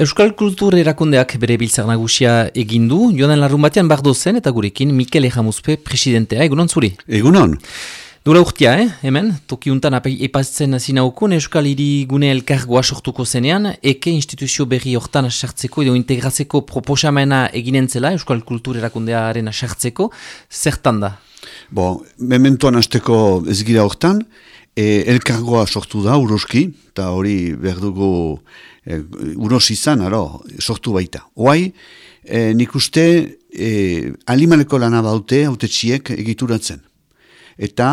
Euskal Kultur erakundeak bere biltzak nagusia egin du, joan larrun batean bardo zen eta gurekin Mikel Ejamuzpe presidentea, egunon zuri? Egunon. Dura urtia, eh? hemen, tokiuntan epatzen zinaukun Euskal Irigune elkargoa sortuko zenean, eke instituzio berri hortan sartzeko edo integratzeko proposamena eginen zela Euskal Kultur erakundearen sartzeko, zertan da? Bo, mementoan azteko ez gira hortan, e, elkargoa sortu da, uroski, eta hori behar dugu e, uros izan, aro, sortu baita. Hoai, e, nik uste e, alimaneko lana baute haute txiek egituratzen. Eta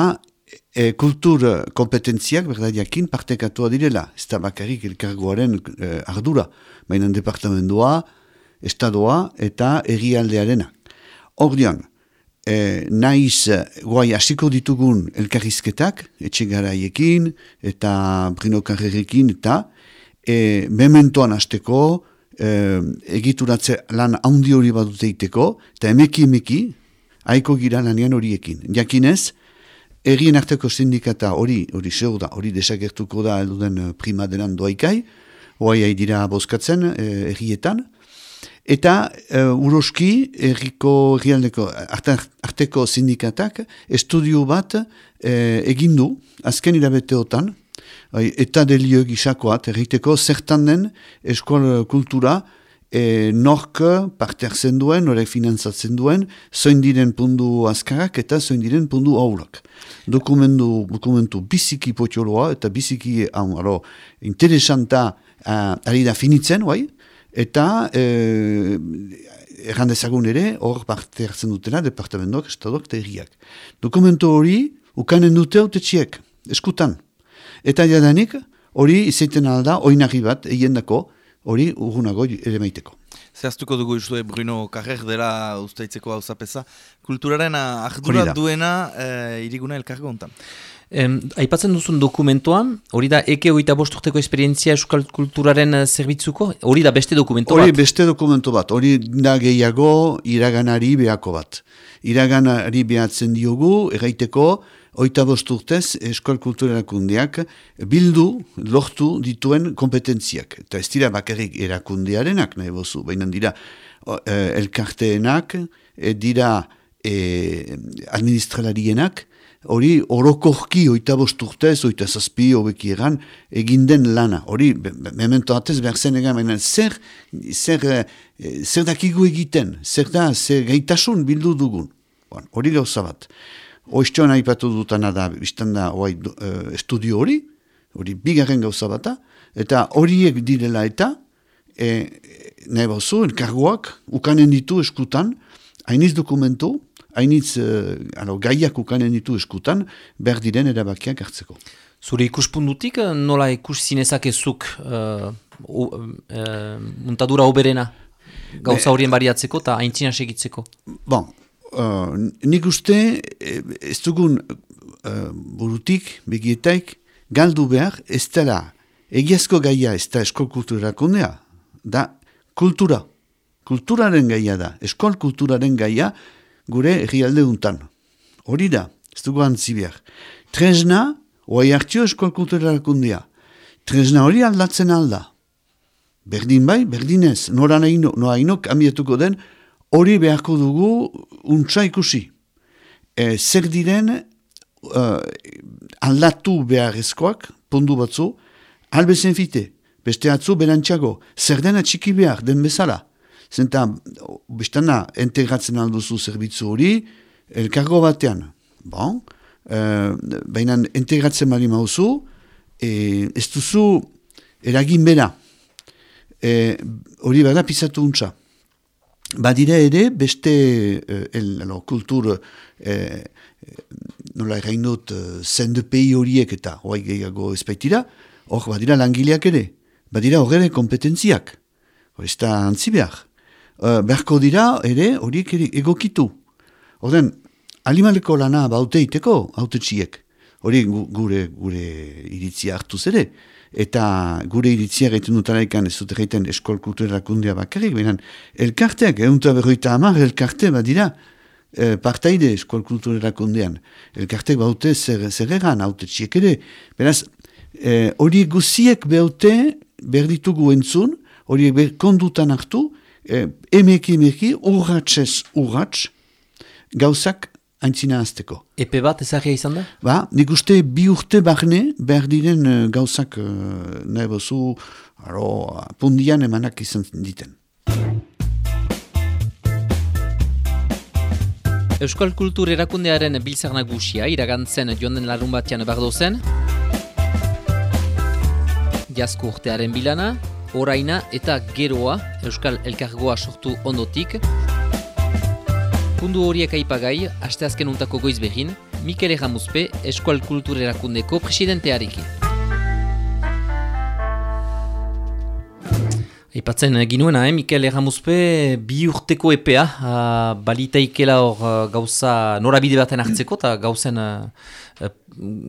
e, kultur kompetentziak berdai jakin partekatua direla. Ez da bakarrik elkargoaren e, ardura, baina departamentoa, estadoa eta egialdearenak. Hor dian, e, naiz guai hasiko ditugun elkarrizketak, etxegaraiekin eta brinokarrerekin eta e, mementoan hasteko e, egituratze lan handi hori badute iteko, eta emeki emeki haiko gira lanian horiekin. Jakinez, errien arteko sindikata hori, hori zeu da, hori desagertuko da elduden prima denan doaikai, hoai dira bozkatzen e, errietan, Eta uh, uroski, erriko, errialdeko, arteko sindikatak, estudio bat uh, egindu, azken irabeteotan, bai, eta delio gisakoat, erriteko, zertan den eskual kultura, e, nork parte hartzen duen, norek finantzatzen duen, zoin diren pundu azkarak eta zoin diren pundu aulak. Dokumentu, dokumentu biziki potioloa eta biziki, aro, interesanta uh, ari da finitzen, bai, Eta, e, erran dezagun ere, hor parte hartzen dutena, departamentoak, estadok eta erriak. Dokumento hori, ukanen dute haute txiek, eskutan. Eta jadanik, hori izaiten alda, oinari bat, egin dako, hori urgunago ere maiteko. Zehaztuko dugu izue Bruno Carrer dela usteitzeko hau zapesa. Kulturaren ardura duena e, iriguna elkargo ontan. Em, aipatzen duzun dokumentoan, hori da eke hori bosturteko esperientzia euskal kulturaren uh, zerbitzuko? Hori da beste dokumento bat? Hori beste dokumento bat, hori da gehiago iraganari behako bat. Iraganari behatzen diogu, erraiteko, oita bosturtez euskal kulturerakundeak bildu, lortu dituen kompetentziak. Eta ez dira bakarrik erakundearenak, nahi bozu, baina dira eh, elkarteenak, eh, dira eh, administralarienak, hori orokorki oita bosturtez, oita zazpi, hobeki egan, eginden lana. Hori, memento atez, behar zen egan, zer, zer, eh, zer dakigu egiten, zer da, zer gaitasun bildu dugun. Hori gauza bat. Oiztioan haipatu dutana da, biztan da, oai, uh, estudio hori, hori bigarren gauza bata, eta horiek direla eta, e, nahi bauzu, elkargoak, ukanen ditu eskutan, hainiz dokumentu, hainitz uh, gaiak ukanen ditu eskutan, behar diren erabakiak hartzeko. Zure ikuspundutik, eh, nola ikus zinezak ezuk uh, uh, muntadura oberena gauza horien bariatzeko eta haintzina segitzeko? Bon, uh, nik uste ez dugun uh, burutik, begietaik, galdu behar ez dela egiazko gaia ez da eskol kulturarakundea, da kultura. Kulturaren gaia da, eskol kulturaren gaia, gure egialde untan. Hori da, ez dugu antzi behar. Tresna, oai hartio eskoal kulturalakundia. Tresna hori aldatzen alda. Berdin bai, berdinez, noran aino, no ainok amietuko den, hori beharko dugu untsa ikusi. E, zer diren uh, aldatu beharrezkoak, pundu batzu, albezen fite, beste atzu berantxago, zer dena txiki behar, den bezala. Zenta, bestana, integratzen alduzu zerbitzu hori, elkargo batean. Bon, e, baina integratzen bali mauzu, e, ez duzu eragin bera. E, hori bada pizatu untsa. Badira ere, beste el, alo, kultur, e, nola errain dut, zendepei horiek eta hoai gehiago ezpaitira, hor badira langileak ere. Badira horre kompetentziak. Hor ez da antzi behar uh, beharko dira ere horiek egokitu. Orden, alimaleko lana baute iteko, haute txiek. Hori gure, gure iritzia hartuz ere. Eta gure iritzia gaiten dutaraikan ez dut gaiten eskol kulturarakundea bakarrik. Benan, elkarteak, egun eta berroita amar, elkarte badira e, partaide eskol kulturerakundean. Elkarteak baute zer, zer egan, haute ere. Beraz, hori e, guziek baute berditugu entzun, hori kondutan hartu, e, emeki emeki, urratxez urratx, gauzak aintzina azteko. Epe bat ezagia izan da? Ba, nik uste bi urte barne, behar diren uh, gauzak uh, nahi bozu, aro, pundian emanak izan diten. Euskal Kultur erakundearen biltzak nagusia iragantzen joan den larun batean bardo zen. Jazko urtearen bilana, oraina eta geroa Euskal Elkargoa sortu ondotik. Pundu horiek aipagai, asteazken untako goiz behin, Mikel Eramuzpe, Eskual Kultur Erakundeko presidentearekin. Aipatzen ginuena, eh? Mikel Eramuzpe, bi urteko epea, uh, balitaikela hor uh, gauza norabide baten hartzeko, eta gauzen uh, uh,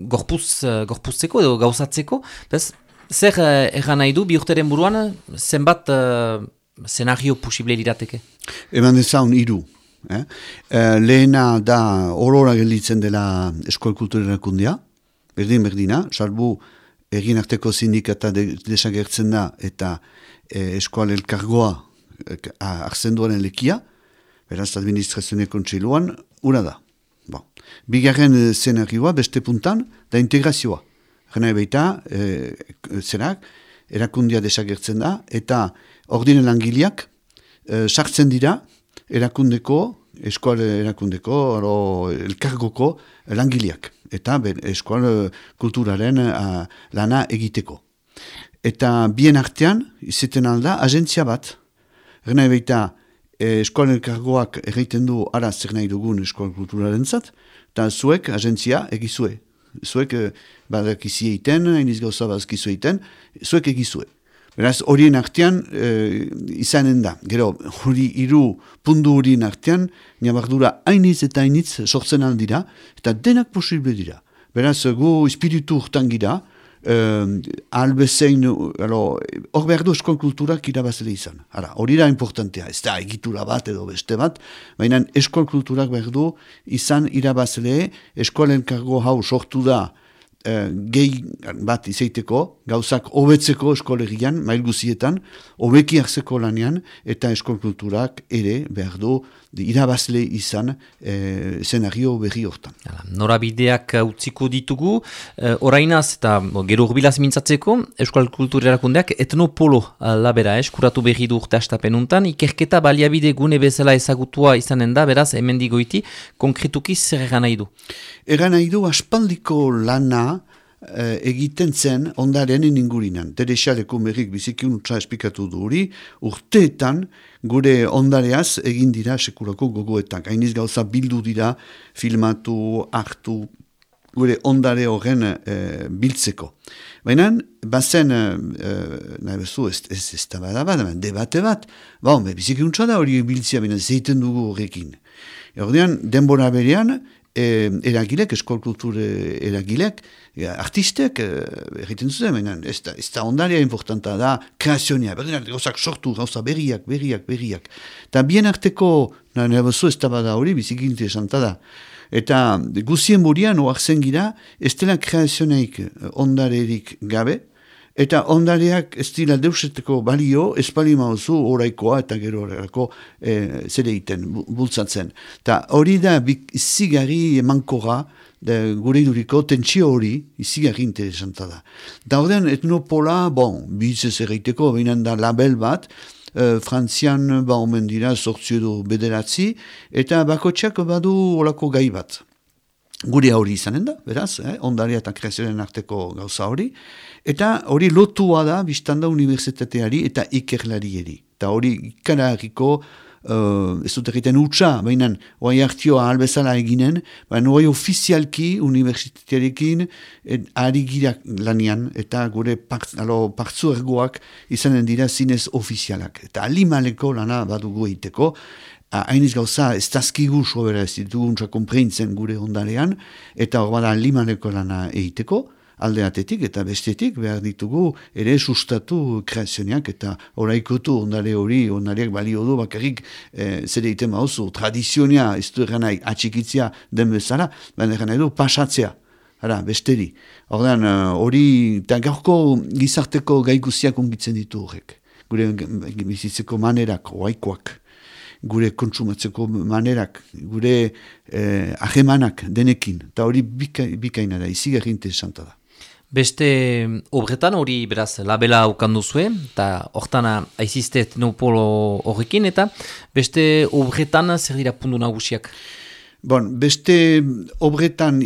gorpuz, uh, gorpuzteko edo gauzatzeko. Bez, zer uh, erran nahi du, bi urteren buruan, zenbat uh, senario posible lirateke? Eman ezaun iru. Eh? E, lehena da orora gelditzen dela eskual kulturerakundia, berdin berdina, salbu egin arteko sindikata de, desagertzen da eta e, eskual elkargoa e, arzen duaren lekia, beraz administrazioen kontseiluan, ura da. Bon. Bigarren zenarioa, beste puntan, da integrazioa. Gena ebeita, e, zerak, erakundia desagertzen da, eta ordine langileak e, sartzen dira, erakundeko, eskual erakundeko, aro, elkargoko langileak, eta ben, eskual kulturaren a, lana egiteko. Eta bien artean, izeten alda, agentzia bat, Rena ebeita, e, eskual elkargoak egiten du ara zer nahi dugun eskual kulturaren zat, eta zuek agentzia egizue. Zuek e, badak izi eiten, hainiz gauza bazkizu eiten, zuek egizue. Beraz, horien artean e, izanen da. Gero, hori iru pundu horien artean, nabardura hainitz eta hainitz sortzen aldira, eta denak posible dira. Beraz, gu espiritu urtan gira, e, albezein, hor behar du eskol kulturak irabazile izan. hori da importantea, ez da egitura bat edo beste bat, baina eskol kulturak behar du izan irabazile, eskolen kargo hau sortu da, uh, gehi bat izaiteko, gauzak hobetzeko eskolegian, mail guzietan, hobeki hartzeko lanean, eta eskolkulturak ere behar du irabazle izan e, zenario berri hortan. Norabideak utziko ditugu, e, orainaz eta bo, gero urbilaz mintzatzeko, Euskal Kultur Erakundeak etnopolo labera eskuratu berri du urte astapenuntan, ikerketa baliabide gune bezala ezagutua izanen da, beraz, hemen digoiti, konkretuki zer egan nahi du? Egan nahi du aspaldiko lana, Uh, egiten zen ondaren ingurinan. Teresaleko merrik bizikiuntza espikatu du hori, urteetan gure ondareaz egin dira sekurako gogoetan. Hainiz gauza bildu dira, filmatu, hartu, gure ondare horren e, biltzeko. Baina, bazen, e, nahi bezu, ez, ez, ez da bada bat, debate bat, ba, biziki da hori biltzia, baina zeiten dugu horrekin. Ordean, denbora berean, e, eragilek, eskolkultur eragilek, ja, artistek e, egiten zuen, ez da, da ondaria importanta da, kreazionia, berdinak, gauzak sortu, gauza berriak, berriak, berriak. Eta bien arteko, nahi bezu ez da bada hori, bizik interesanta da. Eta guzien burian, oartzen gira, ez dela kreazioneik ondarerik gabe, Eta ondareak ez dira deuseteko balio, ez bali mauzu oraikoa eta gero horako e, zede iten, bultzatzen. Eta hori da izigarri emankora, gure iduriko, tentsio hori izigarri interesanta da. Da horrean etnopola, bon, bizez erreiteko, binen da label bat, e, frantzian ba omen dira sortzio du bederatzi, eta bakotxak badu olako gai bat. Gure hori izanen da, beraz, eh? ondaria eta kreazioaren arteko gauza hori. Eta hori lotua da, biztanda unibertsitateari eta ikerlarieri. Eta hori ikarariko, uh, ez dut egiten utxa, baina oai hartioa albezala eginen, baina oai ofizialki unibertsitatearekin ari gira lanian, eta gure part, alo, partzu ergoak izanen dira zinez ofizialak. Eta alimaleko lana badugu egiteko, hainiz gauza ez dazkigu sobera ez dituguntza komprintzen gure ondarean, eta hor bada limaneko lana egiteko, aldeatetik eta bestetik behar ditugu ere sustatu kreazioniak eta oraikotu ondare hori, ondareak balio du bakarrik e, zede iten mauzu, tradizionia ez du eranai atxikitzia den bezala, baina eranai du pasatzea. Hara, besteri. Hordan, eh, hori, eta gaurko gizarteko gaiguziak ongitzen ditu horrek gure bizitzeko manerak, oaikoak, gure kontsumatzeko manerak, gure eh, ahemanak denekin, eta hori bikaina da, izi interesanta da. Beste obretan hori beraz labela ukandu zuen, eta hortan aizizte etnopolo horrekin, eta beste obretan zer dira pundu nagusiak? Bon, beste obretan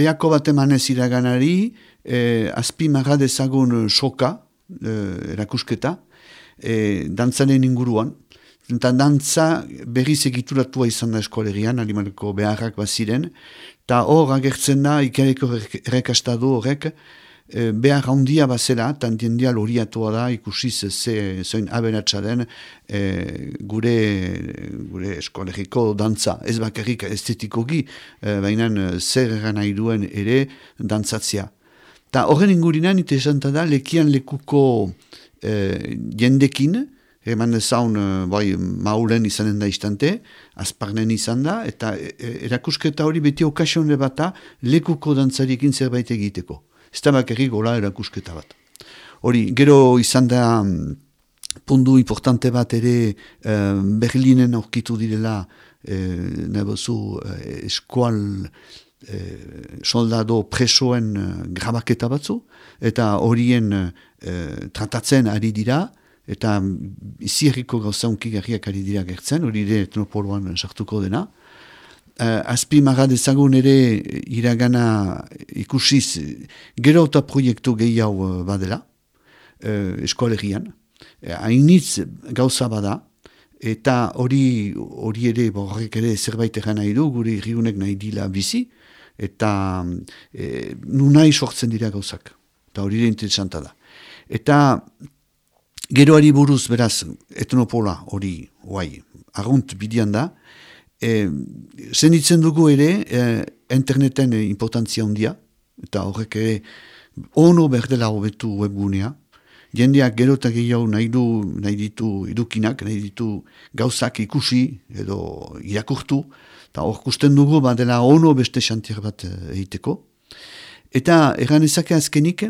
behako bat emanez iraganari, eh, azpi dezagun soka, eh, erakusketa, eh, dantzaren inguruan, eta dantza berriz egituratua izan da eskolegian, alimareko beharrak baziren, eta hor agertzen da, ikareko errekastadu horrek, e, behar handia bazela, tantiendia loriatua da, ikusiz ze, zoin abenatsa den e, gure, gure eskolegiko dantza, ez bakarrik estetikogi, e, baina zer nahi duen ere dantzatzia. Ta horren ingurinan, ite da, lekian lekuko e, jendekin, eman zaun, eh, bai, maulen izanen da istante, azparnen izan da, eta e, e, erakusketa hori beti okasion bata lekuko dantzariekin zerbait egiteko. Ez da bakarri gola erakusketa bat. Hori, gero izan da mm, pundu importante bat ere eh, Berlinen aurkitu direla eh, nebozu eh, eskual eh, soldado presoen eh, grabaketa batzu, eta horien eh, tratatzen ari dira, eta izierriko gauzaunki garriak ari dira gertzen, hori ere etnopoloan sartuko dena. Uh, azpi maga dezagun ere iragana ikusiz gero eta proiektu gehiago uh, badela uh, eskoalegian. Hainitz gauza bada, eta hori hori ere borrek ere zerbait egan nahi du, guri irriunek nahi dila bizi, eta e, nunai sortzen dira gauzak. Eta hori ere interesanta da. Eta Geroari buruz, beraz, etnopola hori, guai, agunt bidian da, e, zenitzen dugu ere, e, interneten importantzia handia, eta horrek ere, ono berdela hobetu webgunea, jendeak gero eta gehiago nahi, du, nahi ditu idukinak, nahi ditu gauzak ikusi edo irakurtu, eta hor kusten dugu badela ono beste xantier bat e, egiteko. Eta eran ezake azkenik,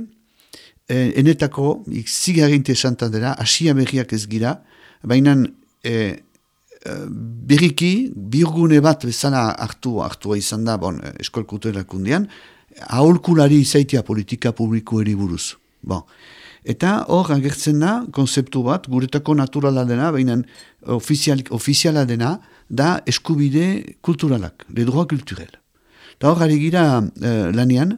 eh, enetako, zigarrinte esantan dela, asia berriak ez gira, baina eh, eh, berriki, birgune bat bezala hartu, hartua izan da, bon, eskolkutu erakundean, aholkulari izaitia politika publiko buruz. Bon. Eta hor agertzen da, konzeptu bat, guretako naturala dena, baina ofizial, ofiziala dena, da eskubide kulturalak, le droit kulturel. Eta hor, gira uh, lanian,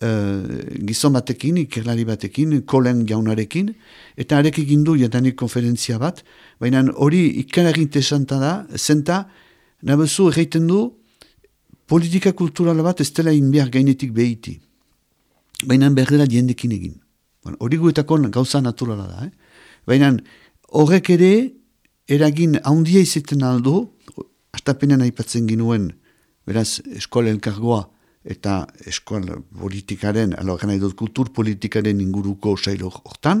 gizon batekin, ikerlari batekin, kolen jaunarekin, eta arek egindu jatanik konferentzia bat, baina hori ikeraginte santa da, zenta, nabezu egiten du, politika kulturala bat ez dela inbiar gainetik behiti. Baina berdela diendekin egin. Hori guetako gauza naturala da. Eh? Baina horrek ere, eragin haundia izaten aldo, astapenean aipatzen ginuen, beraz, eskola elkargoa, eta eskual politikaren, alo gana edot kultur politikaren inguruko sailo hortan,